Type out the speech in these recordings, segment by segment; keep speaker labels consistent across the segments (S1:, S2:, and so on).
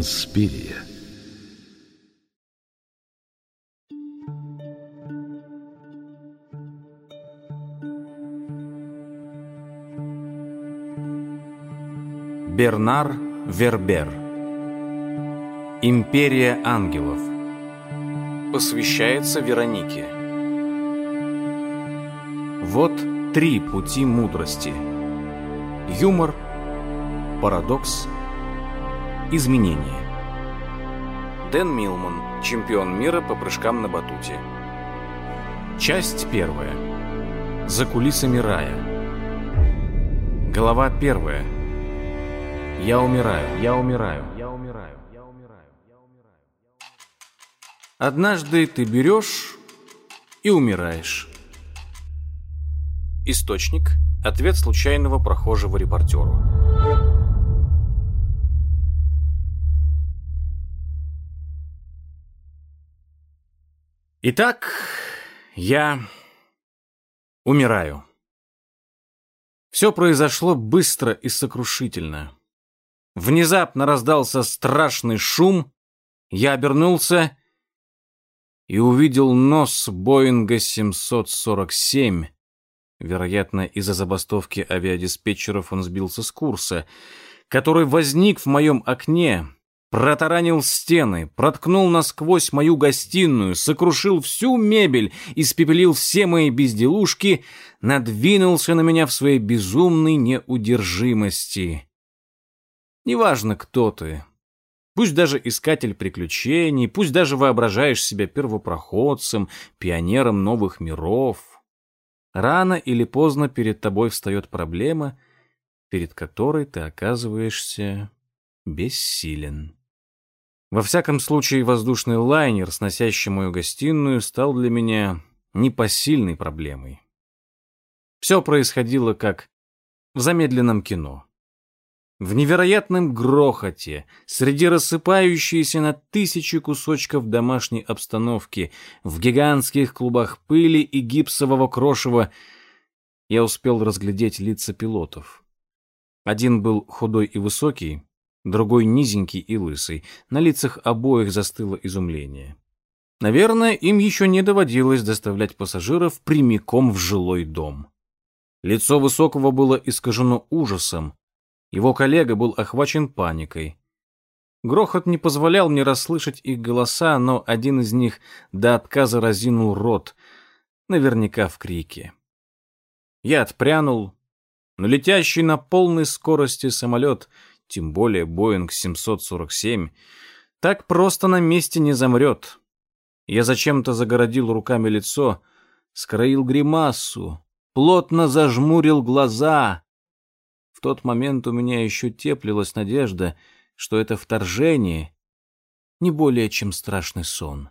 S1: Инспирия.
S2: Бернар Вербер. Империя ангелов. Посвящается Веронике. Вот три пути мудрости. Юмор, парадокс, изменение Дэн Милман, чемпион мира по прыжкам на батуте Часть первая За кулисами рая Глава первая я умираю, я умираю. Однажды ты берешь и умираешь. Источник. Ответ случайного прохожего репортеру. Итак, я умираю. Все произошло быстро и сокрушительно. Внезапно раздался страшный шум. Я обернулся и увидел нос Боинга 747. Вероятно, из-за забастовки авиадиспетчеров он сбился с курса, который возник в моем окне, протаранил стены, проткнул насквозь мою гостиную, сокрушил всю мебель, испепелил все мои безделушки, надвинулся на меня в своей безумной неудержимости. Неважно, кто ты. Пусть даже искатель приключений, пусть даже воображаешь себя первопроходцем, пионером новых миров. Рано или поздно перед тобой встает проблема, перед которой ты оказываешься бессилен. Во всяком случае, воздушный лайнер, сносящий мою гостиную, стал для меня непосильной проблемой. Все происходило как в замедленном кино. В невероятном грохоте, среди рассыпающейся на тысячи кусочков домашней обстановки, в гигантских клубах пыли и гипсового крошева, я успел разглядеть лица пилотов. Один был худой и высокий, другой низенький и лысый. На лицах обоих застыло изумление. Наверное, им еще не доводилось доставлять пассажиров прямиком в жилой дом. Лицо высокого было искажено ужасом, его коллега был охвачен паникой. Грохот не позволял мне расслышать их голоса, но один из них до отказа разинул рот, наверняка в крике. Я отпрянул, но летящий на полной скорости самолет, тем более Боинг 747, так просто на месте не замрет. Я зачем-то загородил руками лицо, скроил гримасу, плотно зажмурил глаза, в тот момент у меня еще теплилась надежда, что это вторжение не более чем страшный сон.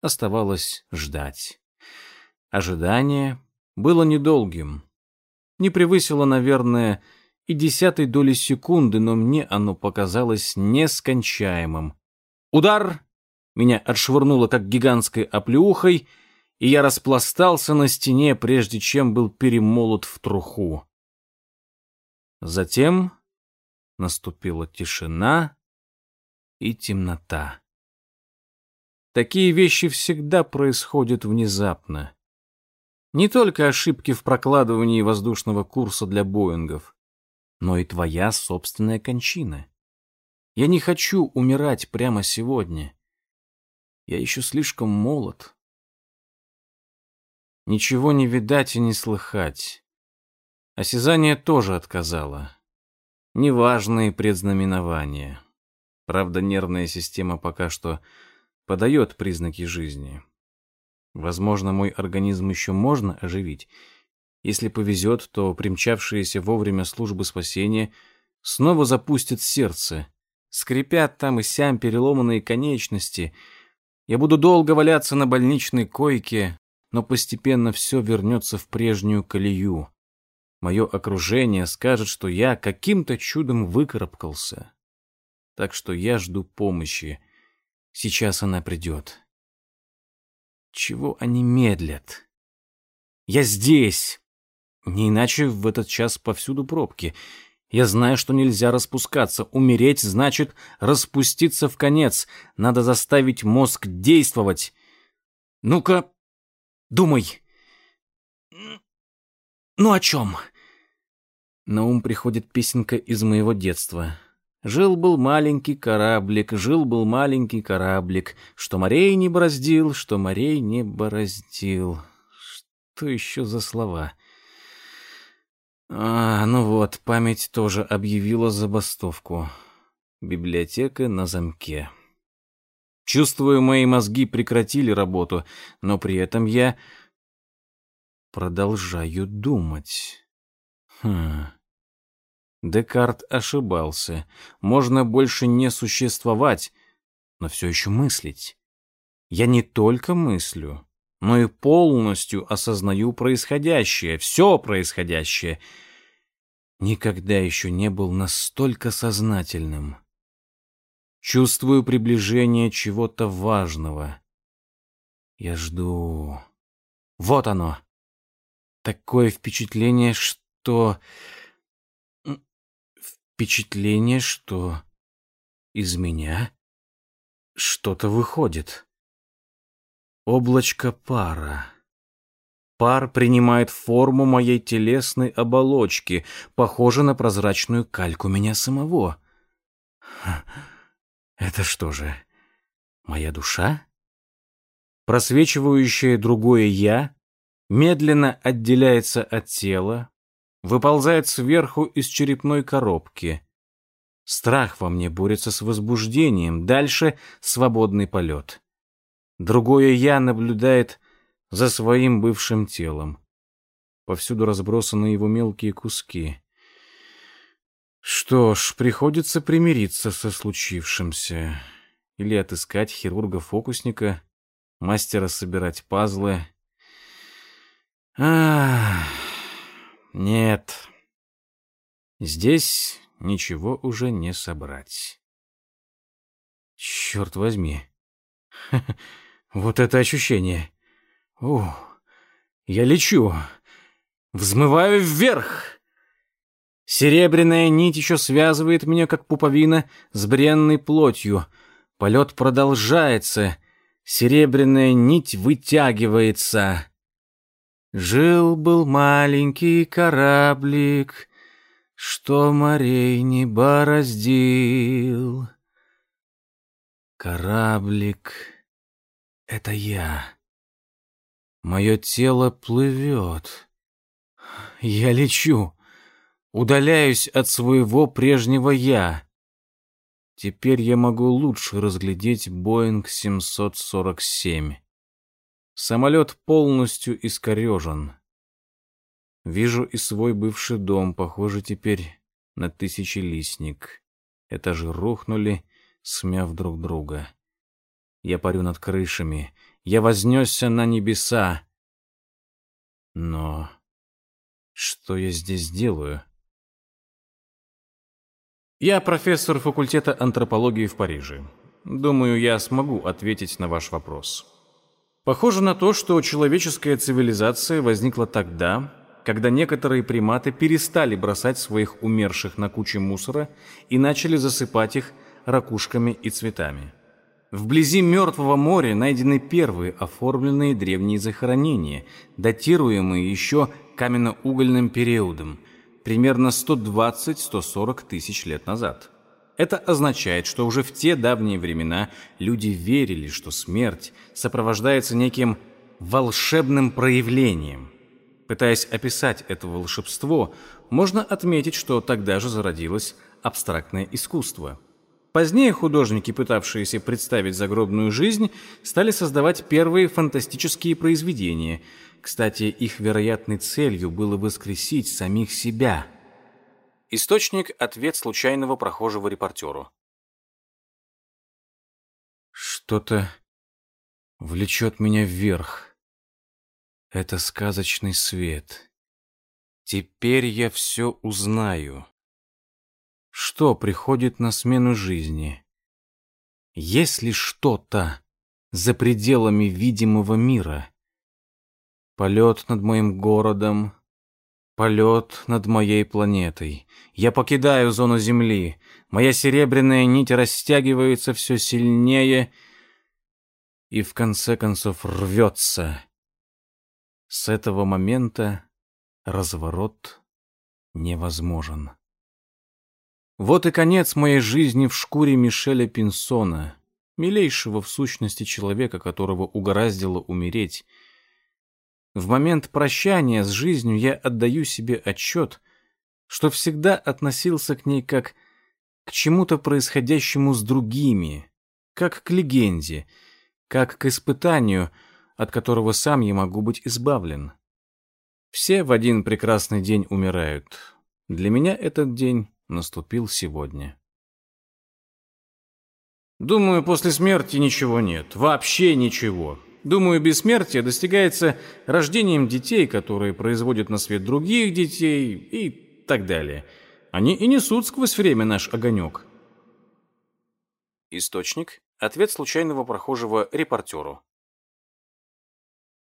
S2: Оставалось ждать. Ожидание было недолгим. Не превысило, наверное, и десятой доли секунды, но мне оно показалось нескончаемым. Удар! Меня отшвырнуло, как гигантской оплеухой, и я распластался на стене, прежде чем был перемолот в труху. Затем наступила тишина и темнота. Такие вещи всегда происходят внезапно. Не только ошибки в прокладывании воздушного курса для Боингов, но и твоя собственная кончина. Я не хочу умирать прямо сегодня. Я еще слишком молод. Ничего не видать и не слыхать. Осязание тоже отказало. Неважные предзнаменования. Правда, нервная система пока что подает признаки жизни. Возможно, мой организм еще можно оживить. Если повезет, то примчавшиеся вовремя службы спасения снова запустят сердце. Скрипят там и сям переломанные конечности. Я буду долго валяться на больничной койке, но постепенно все вернется в прежнюю колею. Мое окружение скажет, что я каким-то чудом выкарабкался. Так что я жду помощи. Сейчас она придет. Чего они медлят? Я здесь. Не иначе в этот час повсюду пробки. Я знаю, что нельзя распускаться. Умереть значит распуститься в конец. Надо заставить мозг действовать. Ну-ка, думай. Ну о чем? На ум приходит песенка из моего детства. Жил-был маленький кораблик, жил-был маленький кораблик, что морей не бороздил, что морей не бороздил. Что еще за слова? А, ну вот, память тоже объявила забастовку. Библиотека на замке. Чувствую, мои мозги прекратили работу, но при этом я продолжаю думать. Хм... Декарт ошибался. Можно больше не существовать, но все еще мыслить. Я не только мыслю, но и полностью осознаю происходящее, все происходящее. Никогда еще не был настолько сознательным. Чувствую приближение чего-то важного. Я жду. Вот оно. Такое впечатление, что впечатление, что из меня что-то выходит. Облачко пара. Пар принимает форму моей телесной оболочки, похоже на прозрачную кальку меня самого. Это что же, моя душа? Просвечивающее другое «я» медленно отделяется от тела, выползает сверху из черепной коробки. Страх во мне борется с возбуждением, дальше свободный полет. Другое «я» наблюдает за своим бывшим телом. Повсюду разбросаны его мелкие куски. Что ж, приходится примириться со случившимся. Или отыскать хирурга-фокусника, мастера собирать пазлы. Ах... Нет. Здесь ничего уже не собрать. Черт возьми. Вот это ощущение. Ух, я лечу. Взмываю вверх. Серебряная нить еще связывает меня, как пуповина, с бренной плотью. Полет продолжается. Серебряная нить вытягивается. Жил-был маленький кораблик, Что морей не бороздил. Кораблик — это я. Мое тело плывет. Я лечу, удаляюсь от своего прежнего «я». Теперь я могу лучше разглядеть Боинг 747. Самолет полностью искорежен. Вижу и свой бывший дом, похоже теперь на тысячелистник. Этажи рухнули, смяв друг друга. Я парю над крышами, я вознесся на небеса. Но что я здесь делаю? Я профессор факультета антропологии в Париже. Думаю, я смогу ответить на ваш вопрос. Похоже на то, что человеческая цивилизация возникла тогда, когда некоторые приматы перестали бросать своих умерших на кучи мусора и начали засыпать их ракушками и цветами. Вблизи Мертвого моря найдены первые оформленные древние захоронения, датируемые еще каменно-угольным периодом, примерно 120-140 тысяч лет назад. Это означает, что уже в те давние времена люди верили, что смерть сопровождается неким волшебным проявлением. Пытаясь описать это волшебство, можно отметить, что тогда же зародилось абстрактное искусство. Позднее художники, пытавшиеся представить загробную жизнь, стали создавать первые фантастические произведения. Кстати, их вероятной целью было воскресить самих себя – Источник – ответ случайного прохожего репортеру. Что-то влечет меня вверх. Это сказочный свет. Теперь я все узнаю. Что приходит на смену жизни? Есть ли что-то за пределами видимого мира? Полет над моим городом, Полет над моей планетой. Я покидаю зону Земли. Моя серебряная нить растягивается все сильнее и в конце концов рвется. С этого момента разворот невозможен. Вот и конец моей жизни в шкуре Мишеля Пинсона, милейшего в сущности человека, которого угораздило умереть, в момент прощания с жизнью я отдаю себе отчет, что всегда относился к ней как к чему-то происходящему с другими, как к легенде, как к испытанию, от которого сам я могу быть избавлен. Все в один прекрасный день умирают. Для меня этот день наступил сегодня. Думаю, после смерти ничего нет, вообще ничего. Думаю, бессмертие достигается рождением детей, которые производят на свет других детей и так далее. Они и несут сквозь время наш огонек. Источник. Ответ случайного прохожего репортеру.